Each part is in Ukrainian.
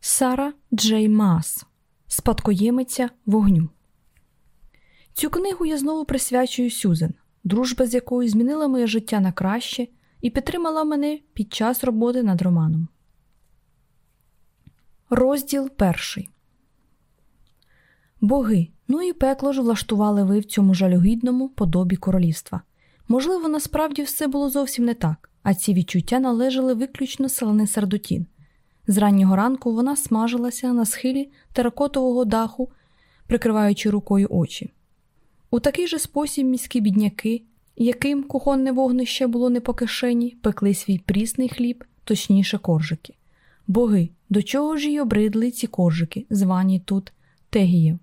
Сара Джей Мас, Спадкоємиця вогню. Цю книгу я знову присвячую Сюзен, дружба з якою змінила моє життя на краще і підтримала мене під час роботи над романом. Розділ перший. Боги, ну і пекло ж влаштували ви в цьому жалюгідному подобі королівства. Можливо, насправді все було зовсім не так, а ці відчуття належали виключно селени Сардутін. З раннього ранку вона смажилася на схилі теракотового даху, прикриваючи рукою очі. У такий же спосіб міські бідняки, яким кухонне вогнище було не по кишені, пекли свій прісний хліб, точніше коржики. Боги, до чого ж й обридли ці коржики, звані тут тегієв.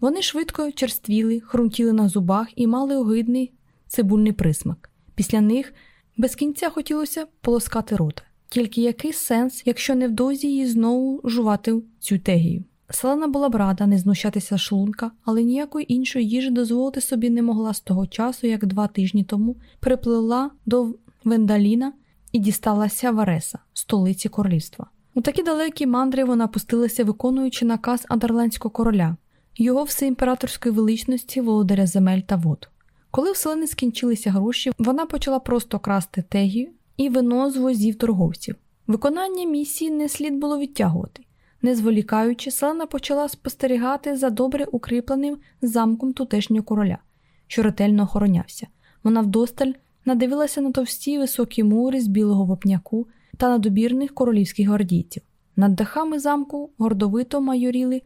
Вони швидко черствіли, хрумтіли на зубах і мали огидний цибульний присмак. Після них без кінця хотілося полоскати рота. Тільки який сенс, якщо невдовзі її знову жувати цю тегію? Селена була б рада не знущатися шлунка, але ніякої іншої їжі дозволити собі не могла з того часу, як два тижні тому припливла до Вендаліна і дісталася Вареса, столиці королівства. У такі далекі мандри вона пустилася, виконуючи наказ Адерландського короля, його всеімператорської величності, володаря земель та вод. Коли в селені скінчилися гроші, вона почала просто красти тегію і вино з возів торговців. Виконання місії не слід було відтягувати. Не зволікаючи, селена почала спостерігати за добре укріпленим замком тутешнього короля, що ретельно охоронявся. Вона вдосталь надивилася на товсті високі мури з білого вопняку та на добірних королівських гвардійців. Над дахами замку гордовито майоріли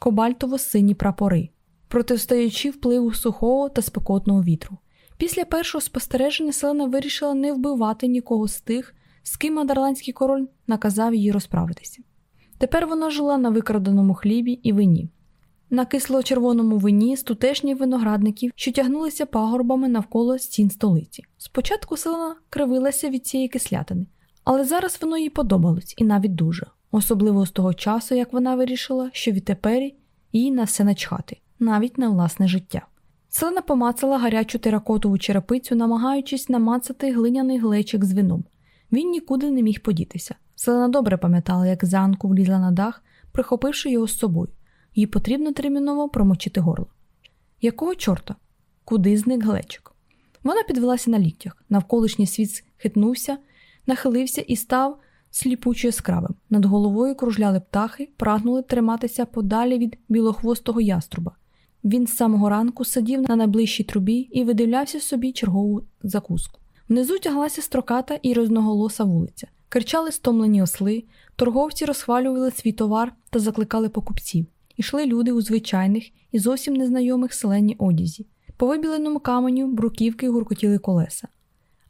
кобальтово-сині прапори, протистоячи впливу сухого та спекотного вітру. Після першого спостереження селена вирішила не вбивати нікого з тих, з ким адерландський король наказав їй розправитися. Тепер вона жила на викраденому хлібі і вині, на кисло-червоному вині з тутешніх виноградників, що тягнулися пагорбами навколо стін столиці. Спочатку селена кривилася від цієї кислятини, але зараз воно їй подобалось і навіть дуже, особливо з того часу, як вона вирішила, що відтепер їй на все начхати, навіть на власне життя. Селена помацала гарячу теракотову черепицю, намагаючись намацати глиняний глечик з вином. Він нікуди не міг подітися. Селена добре пам'ятала, як зранку влізла на дах, прихопивши його з собою. Їй потрібно терміново промочити горло. Якого чорта? Куди зник глечик? Вона підвелася на ліктях. Навколишній світ хитнувся, нахилився і став сліпучо яскравим. Над головою кружляли птахи, прагнули триматися подалі від білохвостого яструба. Він з самого ранку сидів на найближчій трубі і видивлявся собі чергову закуску. Внизу тяглася строката і розноголоса вулиця. Кричали стомлені осли, торговці розхвалювали свій товар та закликали покупців. Ішли люди у звичайних і зовсім незнайомих селені одязі. По вибіленому каменю бруківки гуркотіли колеса.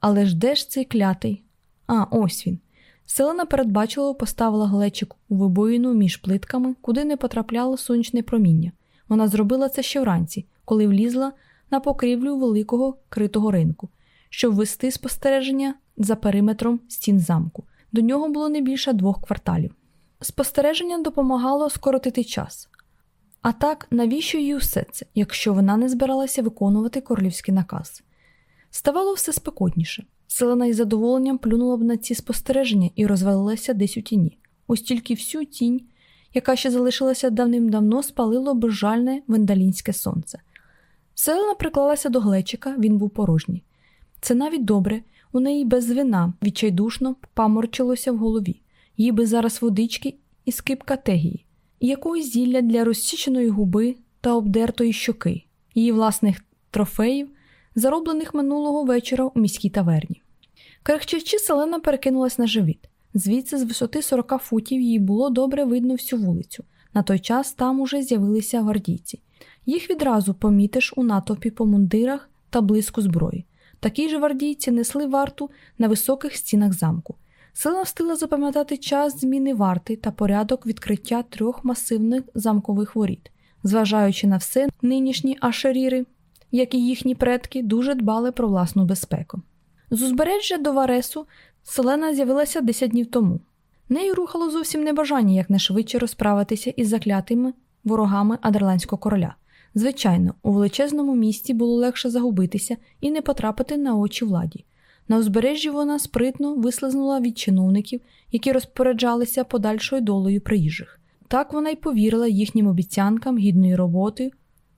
Але ж де ж цей клятий? А, ось він. Селена передбачливо поставила глечик у вибоїну між плитками, куди не потрапляло сонячне проміння. Вона зробила це ще вранці, коли влізла на покрівлю великого критого ринку, щоб вести спостереження за периметром стін замку. До нього було не більше двох кварталів. Спостереження допомагало скоротити час. А так, навіщо їй усе це, якщо вона не збиралася виконувати королівський наказ? Ставало все спекотніше. Селена із задоволенням плюнула б на ці спостереження і розвалилася десь у тіні. Ось тільки всю тінь, яка ще залишилася давним-давно, спалило безжальне вендалінське сонце. Селена приклалася до глечика, він був порожній. Це навіть добре, у неї без вина відчайдушно паморчилося в голові, їй би зараз водички і скипка тегії, якогось зілля для розсіченої губи та обдертої щоки, її власних трофеїв, зароблених минулого вечора у міській таверні. Крехчачи, селена перекинулась на живіт. Звідси, з висоти 40 футів, їй було добре видно всю вулицю. На той час там уже з'явилися гвардійці. Їх відразу помітиш у натовпі по мундирах та блиску зброї. Такі ж гвардійці несли варту на високих стінах замку. Сила встигла запам'ятати час зміни варти та порядок відкриття трьох масивних замкових воріт. Зважаючи на все, нинішні ашеріри, як і їхні предки, дуже дбали про власну безпеку. З узбережжя до Варесу селена з'явилася 10 днів тому. Нею рухало зовсім небажання якнайшвидше розправитися із заклятими ворогами адерландського короля. Звичайно, у величезному місті було легше загубитися і не потрапити на очі владі. На узбережжі вона спритно вислизнула від чиновників, які розпоряджалися подальшою долею приїжджих. Так вона й повірила їхнім обіцянкам гідної роботи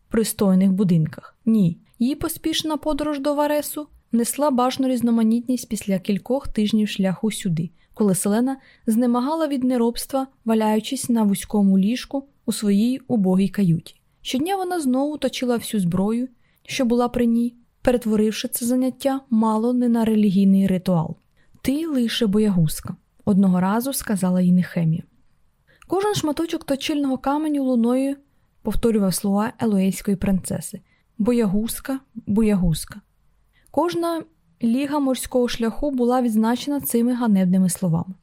в пристойних будинках. Ні, її поспішна подорож до Варесу несла бажану різноманітність після кількох тижнів шляху сюди, коли Селена знемагала від неробства, валяючись на вузькому ліжку у своїй убогій каюті. Щодня вона знову точила всю зброю, що була при ній, перетворивши це заняття мало не на релігійний ритуал. Ти лише боягузка, одного разу сказала їй Нехемія. Кожен шматочок точильного каменю луною повторював слова елоейської принцеси боягузка, боягузка. Кожна ліга морського шляху була відзначена цими ганебними словами.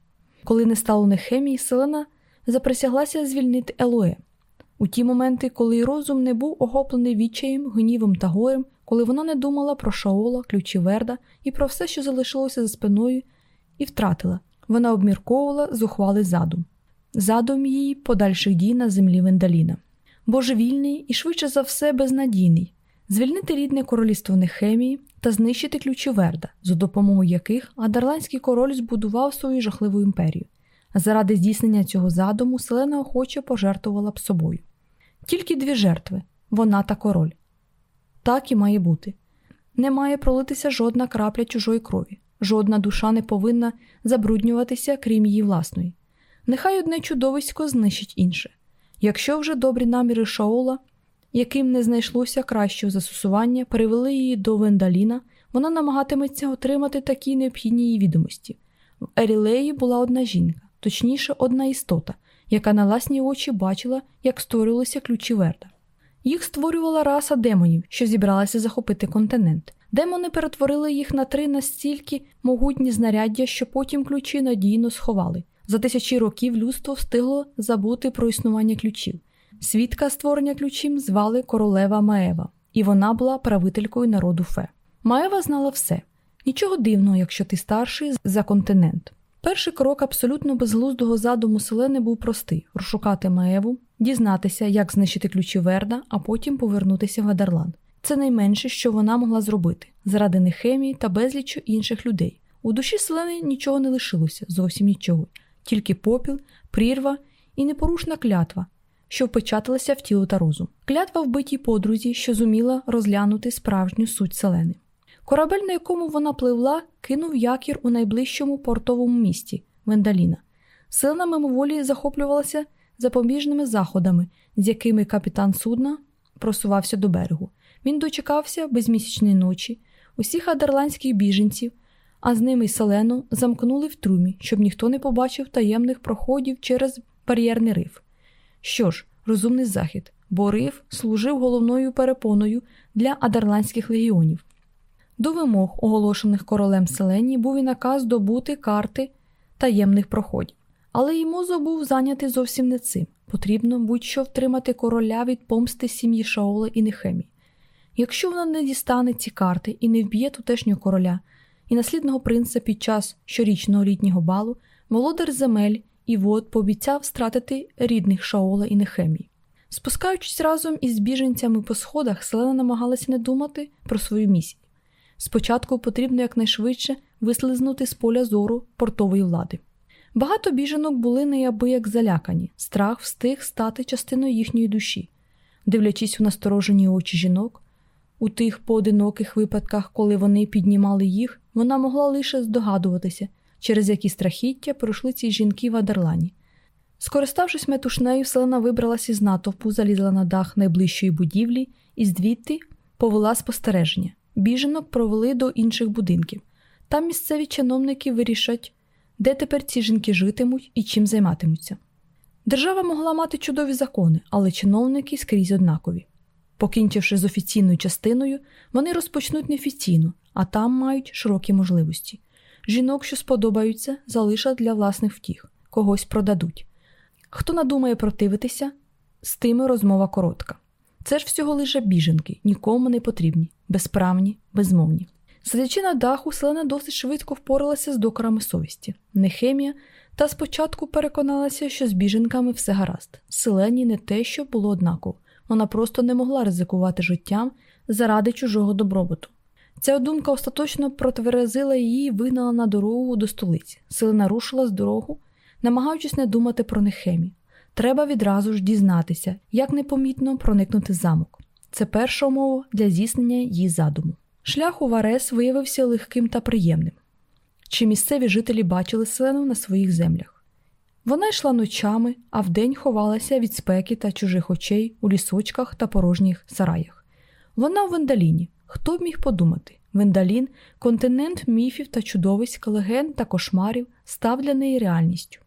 Коли не стало Нехемії, Селена заприсяглася звільнити Елое. У ті моменти, коли розум не був охоплений відчаєм, гнівом та горем, коли вона не думала про Шаола, ключі Верда і про все, що залишилося за спиною, і втратила, вона обмірковувала зухвалий задум, задум її подальших дій на землі Вендаліна. Божевільний і швидше за все безнадійний, звільнити рідне королівство Нехемії та знищити ключі Верда, за допомогою яких Адерландський король збудував свою жахливу імперію. Заради здійснення цього задуму Селена охоче пожертвувала б собою. Тільки дві жертви вона та король. Так і має бути. Не має пролитися жодна крапля чужої крові, жодна душа не повинна забруднюватися, крім її власної. Нехай одне чудовисько знищить інше. Якщо вже добрі наміри Шаола, яким не знайшлося кращого застосування, привели її до Вендаліна, вона намагатиметься отримати такі необхідні її відомості. В Ерілеї була одна жінка, точніше, одна істота, яка на власні очі бачила, як створювалися ключі Верда. Їх створювала раса демонів, що зібралася захопити континент. Демони перетворили їх на три настільки могутні знаряддя, що потім ключі надійно сховали. За тисячі років людство встигло забути про існування ключів. Свідка створення ключів звали королева Маева, і вона була правителькою народу Фе. Маева знала все. Нічого дивного, якщо ти старший за континент. Перший крок абсолютно безглуздого задуму Селени був простий розшукати Маеву, дізнатися, як знищити ключі Верда, а потім повернутися в Адерланд. Це найменше, що вона могла зробити заради Нехемії та безлічу інших людей. У душі Селени нічого не лишилося, зовсім нічого, тільки попіл, прірва і непорушна клятва, що впечаталася в тіло та розум. Клятва вбитій подрузі, що зуміла розглянути справжню суть Селени. Корабель, на якому вона пливла, кинув якір у найближчому портовому місті Вендаліна. Селена мимоволі захоплювалася запобіжними заходами, з якими капітан судна просувався до берегу. Він дочекався безмісячної ночі, усіх адерландських біженців, а з ними й селену замкнули в трумі, щоб ніхто не побачив таємних проходів через бар'єрний риф. Що ж, розумний захід, бо риф служив головною перепоною для адерландських легіонів. До вимог, оголошених королем Селені, був і наказ добути карти таємних проходів. Але й мозок був зайнятий зовсім не цим. Потрібно будь-що втримати короля від помсти сім'ї Шаола і Нехемії. Якщо вона не дістане ці карти і не вб'є тутешнього короля і наслідного принца під час щорічного літнього балу, володар земель і вод пообіцяв стратити рідних Шаола і Нехемії. Спускаючись разом із біженцями по сходах, Селена намагалася не думати про свою місію. Спочатку потрібно якнайшвидше вислизнути з поля зору портової влади. Багато біженок були неабияк залякані, страх встиг стати частиною їхньої душі. Дивлячись у насторожені очі жінок, у тих поодиноких випадках, коли вони піднімали їх, вона могла лише здогадуватися, через які страхіття пройшли ці жінки в Адерлані. Скориставшись метушнею, селена вибралася з натовпу, залізла на дах найближчої будівлі і звідти повела спостереження. Біженок провели до інших будинків. Там місцеві чиновники вирішать, де тепер ці жінки житимуть і чим займатимуться. Держава могла мати чудові закони, але чиновники скрізь однакові. Покінчивши з офіційною частиною, вони розпочнуть неофіційну, а там мають широкі можливості. Жінок, що сподобаються, залишать для власних втіх, когось продадуть. Хто надумає противитися, з тими розмова коротка. Це ж всього лише біженки, нікому не потрібні, безправні, безмовні. Сидячи на даху, селена досить швидко впоралася з докорами совісті. Нехемія та спочатку переконалася, що з біженками все гаразд. Селені не те, що було однаково, вона просто не могла ризикувати життям заради чужого добробуту. Ця думка остаточно протверезила її і вигнала на дорогу до столиці. Селена рушила з дорогу, намагаючись не думати про Нехемі. Треба відразу ж дізнатися, як непомітно проникнути замок. Це перша умова для здійснення її задуму. Шлях у Варес виявився легким та приємним. Чи місцеві жителі бачили селену на своїх землях? Вона йшла ночами, а вдень ховалася від спеки та чужих очей у лісочках та порожніх сараях. Вона в Вендаліні. Хто б міг подумати? Вендалін континент міфів та чудовиськ, легенд та кошмарів, став для неї реальністю.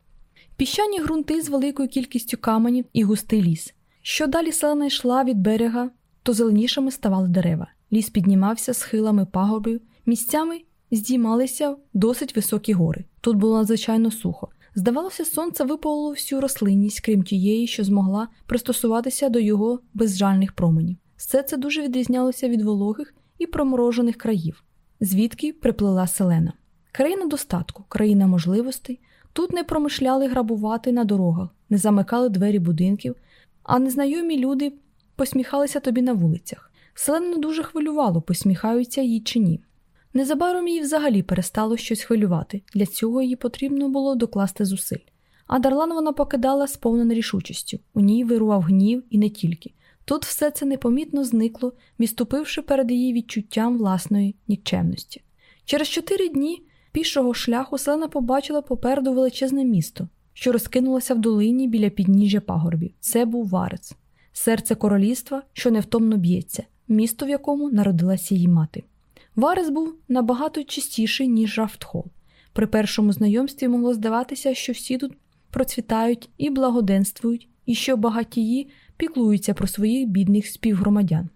Піщані ґрунти з великою кількістю каменів і густий ліс. Що далі селена йшла від берега, то зеленішими ставали дерева. Ліс піднімався схилами пагорбів, місцями здіймалися досить високі гори. Тут було надзвичайно сухо. Здавалося, сонце випалило всю рослинність, крім тієї, що змогла пристосуватися до його безжальних променів. Все це дуже відрізнялося від вологих і проморожених країв, звідки приплила селена. Країна достатку, країна можливостей. Тут не промишляли грабувати на дорогах, не замикали двері будинків, а незнайомі люди посміхалися тобі на вулицях. Селену дуже хвилювало, посміхаються їй чи ні. Незабаром її взагалі перестало щось хвилювати, для цього їй потрібно було докласти зусиль. А Дарлан вона покидала сповнена рішучістю, у ній вирував гнів і не тільки. Тут все це непомітно зникло, відступивши перед її відчуттям власної нікчемності. Через чотири дні пішого шляху селена побачила попереду величезне місто, що розкинулося в долині біля підніжжя пагорбів. Це був Варец, серце королівства, що невтомно б'ється, місто, в якому народилася її мати. Варес був набагато чистіший, ніж Рафтхол. При першому знайомстві могло здаватися, що всі тут процвітають і благоденствують, і що багатії піклуються про своїх бідних співгромадян.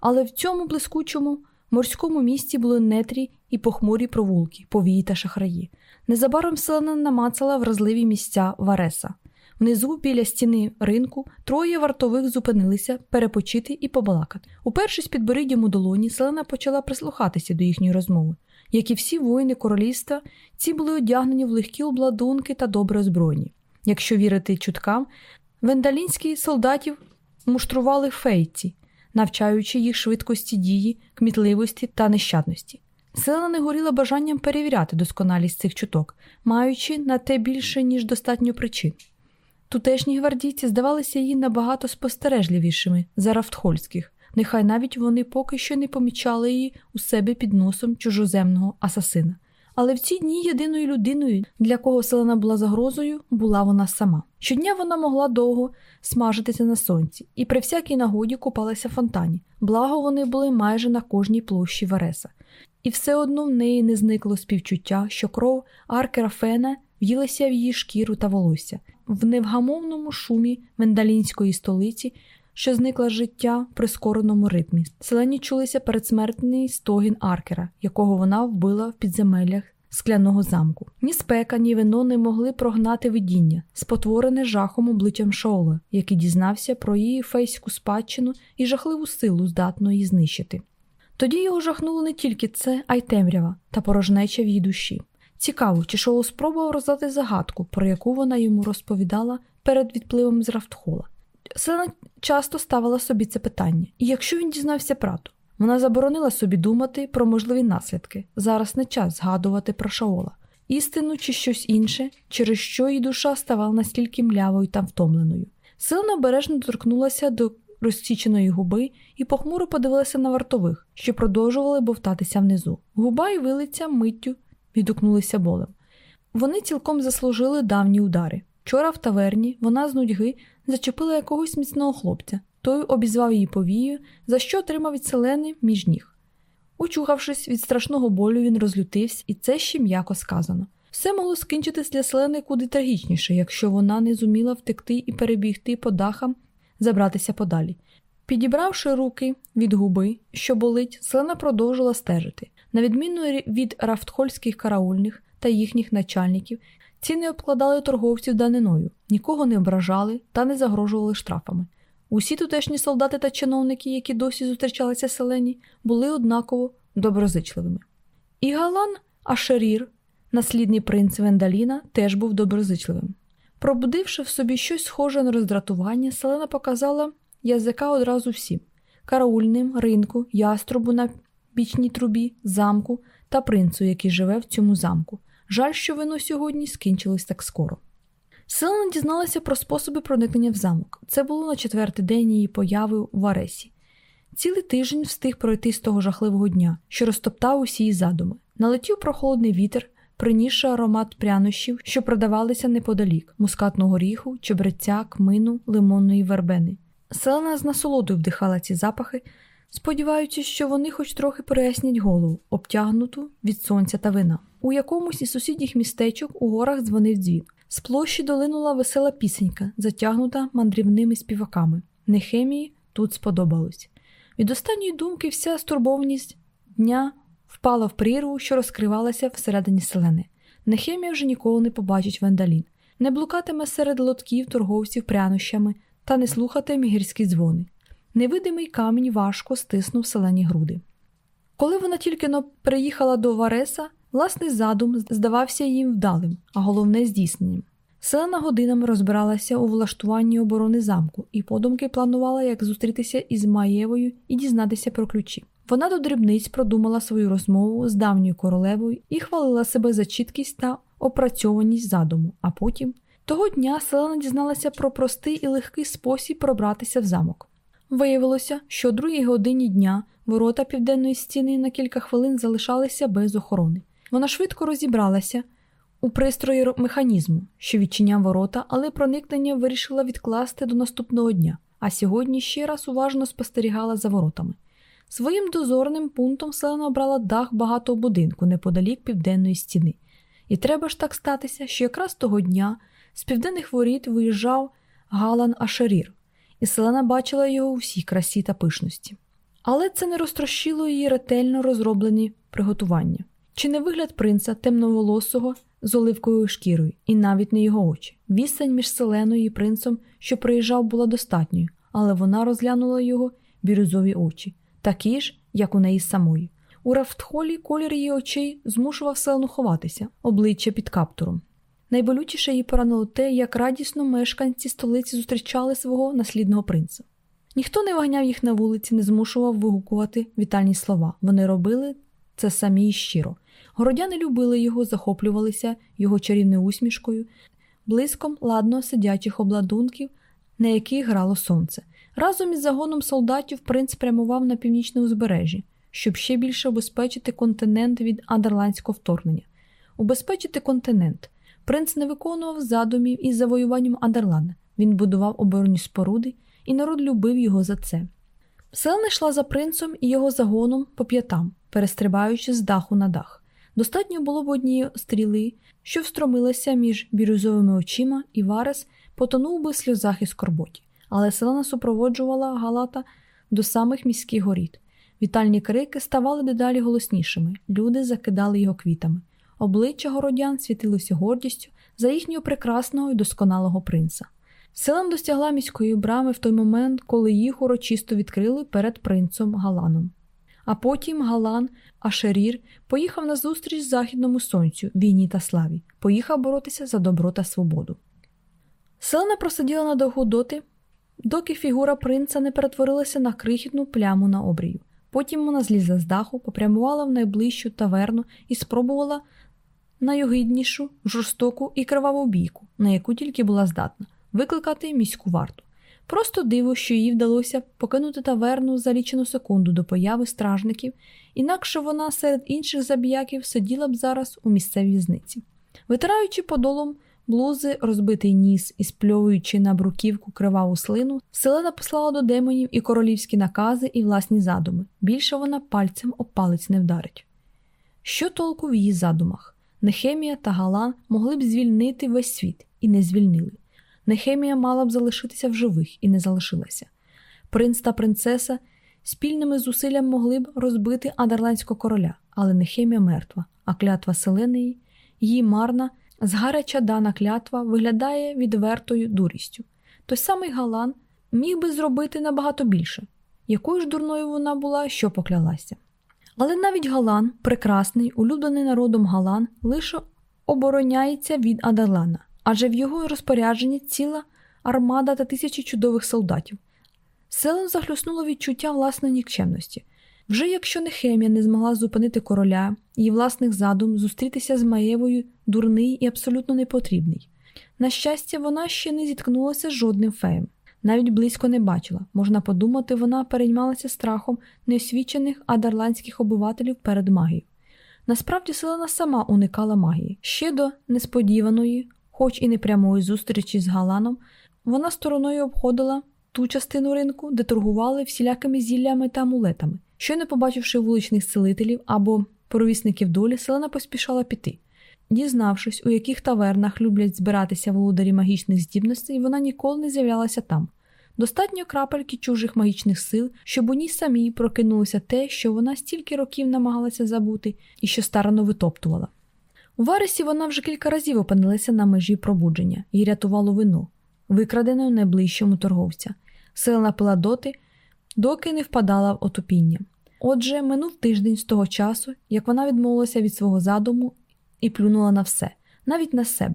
Але в цьому блискучому морському місті були нетрі і похмурі провулки, повії та шахраї. Незабаром селена намацала вразливі місця Вареса. Внизу, біля стіни ринку, троє вартових зупинилися перепочити і побалакати. Упершись під бориддям у долоні, селена почала прислухатися до їхньої розмови. Як і всі воїни королівства, ці були одягнені в легкі обладунки та добре озброєні. Якщо вірити чуткам, вендалінські солдатів муштрували фейці, навчаючи їх швидкості дії, кмітливості та нещадності. Села не горіла бажанням перевіряти досконалість цих чуток, маючи на те більше, ніж достатньо причин. Тутешні гвардійці здавалися їй набагато спостережливішими за рафтхольських, нехай навіть вони поки що не помічали її у себе під носом чужоземного асасина. Але в ці дні єдиною людиною, для кого селена була загрозою, була вона сама. Щодня вона могла довго смажитися на сонці і при всякій нагоді купалася в фонтані, благо вони були майже на кожній площі Вареса. І все одно в неї не зникло співчуття, що кров Аркера Фена в'їлася в її шкіру та волосся, в невгамовному шумі вендалінської столиці, що зникла життя в прискореному ритмі. Селені чулися передсмертний стогін Аркера, якого вона вбила в підземеллях скляного замку. Ні спека, ні вино не могли прогнати видіння, спотворене жахом обличчям Шоула, який дізнався про її фейську спадщину і жахливу силу, здатну її знищити. Тоді його жахнуло не тільки це, а й темрява та порожнеча в її душі. Цікаво, чи Шоу спробував роздати загадку, про яку вона йому розповідала перед відпливом з Рафтхола. Селена часто ставила собі це питання, і якщо він дізнався правду, вона заборонила собі думати про можливі наслідки. Зараз не час згадувати про Шаола, істину чи щось інше, через що її душа ставала настільки млявою та втомленою. Селена обережно доторкнулася до розсіченої губи і похмуро подивилася на вартових, що продовжували бовтатися внизу. Губа і вилиця миттю відгукнулися болем. Вони цілком заслужили давні удари. Вчора в таверні вона з нудьги зачепила якогось міцного хлопця, той обізвав її повією, за що отримав від селени між ніг. Учухавшись від страшного болю, він розлютився, і це ще м'яко сказано. Все могло скінчитись для селени куди трагічніше, якщо вона не зуміла втекти і перебігти по дахам, забратися подалі. Підібравши руки від губи, що болить, селена продовжила стежити. На відміну від рафтхольських караульних та їхніх начальників, ці не обкладали торговців даниною, нікого не ображали та не загрожували штрафами. Усі тутешні солдати та чиновники, які досі зустрічалися селені, були однаково доброзичливими. І Галан Ашерір, наслідний принц Вендаліна, теж був доброзичливим. Пробудивши в собі щось схоже на роздратування, селена показала язика одразу всім караульним, ринку, яструбу на бічній трубі, замку та принцу, який живе в цьому замку. Жаль, що вино сьогодні скінчилось так скоро. Селена дізналася про способи проникнення в замок. Це було на четвертий день її появи в Аресі. Цілий тиждень встиг пройти з того жахливого дня, що розтоптав усі її задуми. Налетів прохолодний вітер, принісши аромат прянощів, що продавалися неподалік мускатного горіху, чебреця, кмину, лимонної вербени. Селена з насолодою вдихала ці запахи, сподіваючись, що вони хоч трохи прояснять голову, обтягнуту від сонця та вина. У якомусь із сусідніх містечок у горах дзвонив дзвін. З площі долинула весела пісенька, затягнута мандрівними співаками. Нехемії тут сподобалось. Від останньої думки вся стурбованість дня впала в прірву, що розкривалася всередині селени. Нехемія вже ніколи не побачить Вендалін, не блукатиме серед лотків торговців прянощами та не слухатиме гірські дзвони. Невидимий камінь важко стиснув селені груди. Коли вона тільки но приїхала до Вареса, власний задум здавався їм вдалим, а головне здійсненням. Селена годинами розбиралася у влаштуванні оборони замку і подумки планувала, як зустрітися із Маєвою і дізнатися про ключі. Вона до дрібниць продумала свою розмову з давньою королевою і хвалила себе за чіткість та опрацьованість задуму, а потім того дня Селена дізналася про простий і легкий спосіб пробратися в замок. Виявилося, що о другій годині дня ворота південної стіни на кілька хвилин залишалися без охорони. Вона швидко розібралася у пристрої механізму, що відчиняв ворота, але проникнення вирішила відкласти до наступного дня, а сьогодні ще раз уважно спостерігала за воротами. Своїм дозорним пунктом Селена обрала дах багатого будинку неподалік південної стіни. І треба ж так статися, що якраз того дня з південних воріт виїжджав Галан Ашерір, і Селена бачила його у всій красі та пишності. Але це не розтрощило її ретельно розроблені приготування. Чи не вигляд принца темноволосого з оливковою шкірою, і навіть не його очі. Відстань між селеною і принцем, що приїжджав, була достатньою, але вона розглянула його бірюзові очі, такі ж, як у неї самої. У рафтхолі колір її очей змушував селену ховатися, обличчя під каптуром. Найболючіше її поранило те, як радісно мешканці столиці зустрічали свого наслідного принца. Ніхто не ваганяв їх на вулиці, не змушував вигукувати вітальні слова. Вони робили це самі і щиро. Городяни любили його, захоплювалися його чарівною усмішкою, блиском ладно сидячих обладунків, на яких грало сонце. Разом із загоном солдатів принц прямував на північне узбережжя, щоб ще більше убезпечити континент від адерландського вторгнення. Убезпечити континент. Принц не виконував задумів із завоюванням Адерлана. Він будував оборонні споруди, і народ любив його за це. Селена йшла за принцем і його загоном по п'ятам, перестрибаючи з даху на дах. Достатньо було б однієї стріли, що встромилася між бірюзовими очима, і Варес потонув би в сльозах і скорботі. Але селена супроводжувала Галата до самих міських горіт. Вітальні крики ставали дедалі голоснішими, люди закидали його квітами. Обличчя городян світилося гордістю за їхнього прекрасного і досконалого принца. Селен достягла міської брами в той момент, коли їх урочисто відкрили перед принцем Галаном. А потім Галан Ашерір поїхав на зустріч західному сонцю, війні та славі, поїхав боротися за добро та свободу. Селена просиділа на довгу доти, доки фігура принца не перетворилася на крихітну пляму на обрію. Потім вона злізла з даху, попрямувала в найближчу таверну і спробувала найогиднішу, жорстоку і криваву бійку, на яку тільки була здатна, викликати міську варту. Просто диво, що їй вдалося покинути таверну за лічену секунду до появи стражників, інакше вона серед інших забіяків сиділа б зараз у місцевій в'язниці. Витираючи подолом блузи, розбитий ніс і спльовуючи на бруківку криваву слину, селена послала до демонів і королівські накази і власні задуми. Більше вона пальцем об палець не вдарить. Що толку в її задумах? Нехемія та Галан могли б звільнити весь світ і не звільнили. Нехемія мала б залишитися в живих і не залишилася. Принц та принцеса спільними зусиллями могли б розбити адерландського короля, але Нехемія мертва, а клятва Селенії, її марна, згаряча дана клятва виглядає відвертою дурістю. Той самий Галан міг би зробити набагато більше, якою ж дурною вона була, що поклялася. Але навіть Галан, прекрасний, улюблений народом Галан, лише обороняється від Адерлана адже в його розпорядженні ціла армада та тисячі чудових солдатів. Селен захлюснуло відчуття власної нікчемності. Вже якщо Нехемія не змогла зупинити короля, її власних задум зустрітися з Маєвою дурний і абсолютно непотрібний. На щастя, вона ще не зіткнулася з жодним феєм, навіть близько не бачила. Можна подумати, вона переймалася страхом неосвічених адерландських обивателів перед магією. Насправді селена сама уникала магії. Ще до несподіваної, хоч і непрямої зустрічі з Галаном, вона стороною обходила ту частину ринку, де торгували всілякими зіллями та амулетами. Щойно побачивши вуличних селителів або провісників долі, селена поспішала піти. Дізнавшись, у яких тавернах люблять збиратися володарі магічних здібностей, вона ніколи не з'являлася там. Достатньо крапельки чужих магічних сил, щоб у ній самій прокинулося те, що вона стільки років намагалася забути і що старано витоптувала. У Варесі вона вже кілька разів опинилася на межі пробудження і рятувало вино, викрадене найближчому торговця. Сила пила доти, доки не впадала в отупіння. Отже, минув тиждень з того часу, як вона відмовилася від свого задуму і плюнула на все, навіть на себе.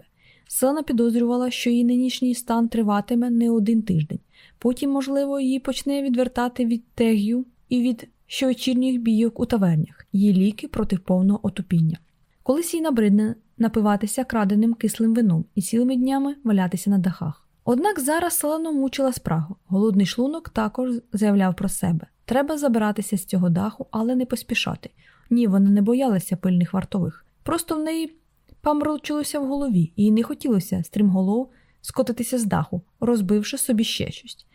Селена підозрювала, що її нинішній стан триватиме не один тиждень. Потім, можливо, її почне відвертати від тег'ю і від щовечірніх бійок у тавернях, її ліки проти повного отупіння. Колись їй набридне напиватися краденим кислим вином і цілими днями валятися на дахах. Однак зараз селено мучила спрагу. Голодний шлунок також заявляв про себе. Треба забиратися з цього даху, але не поспішати. Ні, вона не боялася пильних вартових. Просто в неї памрочилося в голові, і не хотілося стрімголов скотитися з даху, розбивши собі ще щось.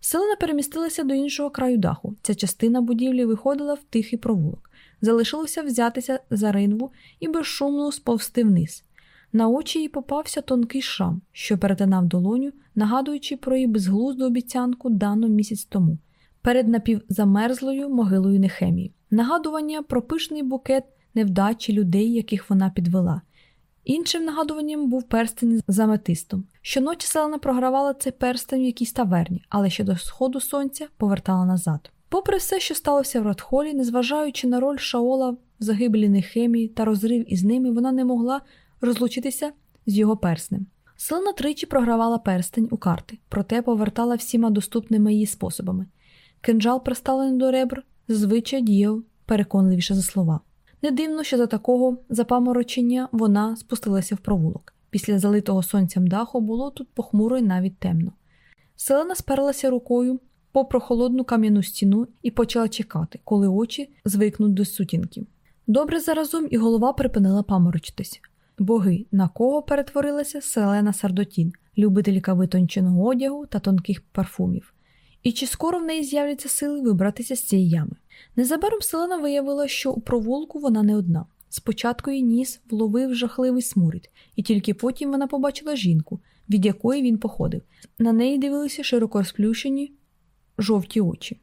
Селена перемістилася до іншого краю даху. Ця частина будівлі виходила в тихий провулок. Залишилося взятися за ринву і безшумно сповзти вниз. На очі їй попався тонкий шрам, що перетинав долоню, нагадуючи про її безглузду обіцянку дану місяць тому, перед напівзамерзлою могилою Нехемії. Нагадування про пишний букет невдачі людей, яких вона підвела. Іншим нагадуванням був перстень з аметистом. Щоночі селена програвала цей перстень в якійсь таверні, але ще до сходу сонця повертала назад. Попри все, що сталося в Радхолі, незважаючи на роль Шаола в загибелі Нехемії та розрив із ними, вона не могла розлучитися з його перснем. Селена тричі програвала перстень у карти, проте повертала всіма доступними її способами. Кинджал, приставлений до ребр, зазвичай діяв переконливіше за слова. Не дивно, що за такого запаморочення вона спустилася в провулок. Після залитого сонцем даху було тут похмуро і навіть темно. Селена сперлася рукою по прохолодну кам'яну стіну і почала чекати, коли очі звикнуть до сутінків. Добре заразом і голова припинила паморочитись. Боги, на кого перетворилася Селена Сардотін, любителька витонченого одягу та тонких парфумів. І чи скоро в неї з'являться сили вибратися з цієї ями? Незабаром Селена виявила, що у провулку вона не одна. Спочатку її ніс вловив жахливий сморід, і тільки потім вона побачила жінку, від якої він походив. На неї дивилися широко розплющені жовті очі.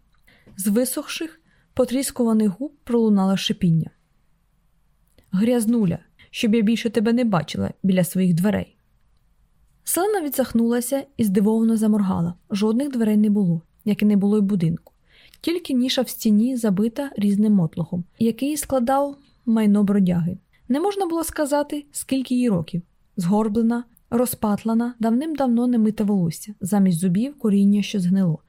З висохших, потріскуваних губ пролунало шипіння. Грязнуля, щоб я більше тебе не бачила біля своїх дверей. Селена відсахнулася і здивовано заморгала. Жодних дверей не було, як і не було й будинку. Тільки ніша в стіні забита різним мотлохом, який складав майно бродяги. Не можна було сказати, скільки їй років. Згорблена, розпатлана, давним-давно не мите волосся, замість зубів коріння, що згнило.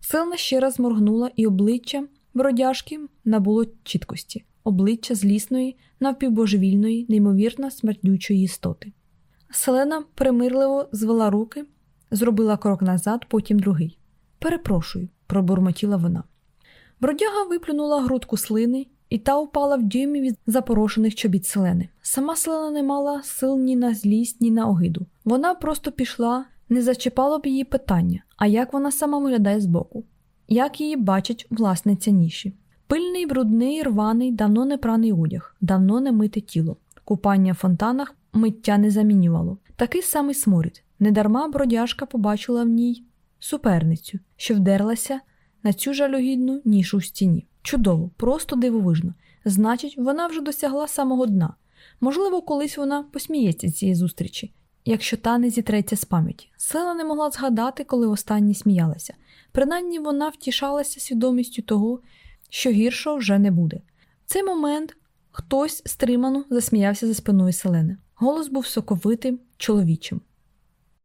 Селена ще раз моргнула, і обличчя бродяжки набуло чіткості, обличчя злісної, навпівбожевільної, неймовірно смертючої істоти. Селена примирливо звела руки, зробила крок назад, потім другий. Перепрошую, пробурмотіла вона. Бродяга виплюнула грудку слини, і та упала в дюймі від запорошених чобіт селени. Сама селена не мала сил ні на злість, ні на огиду. Вона просто пішла, не зачіпало б її питання, а як вона сама виглядає збоку, як її бачить власниця ніші. Пильний, брудний, рваний, давно не праний одяг, давно не мите тіло. Купання в фонтанах миття не замінювало. Такий самий сморід. Недарма бродяжка побачила в ній суперницю, що вдерлася на цю жалюгідну нішу в стіні. Чудово, просто дивовижно. Значить, вона вже досягла самого дна. Можливо, колись вона посміється цієї зустрічі, якщо та не зітреться з пам'яті. Села не могла згадати, коли останні сміялася. Принаймні вона втішалася свідомістю того, що гіршого вже не буде. В цей момент хтось стримано засміявся за спиною Селени. Голос був соковитим, чоловічим.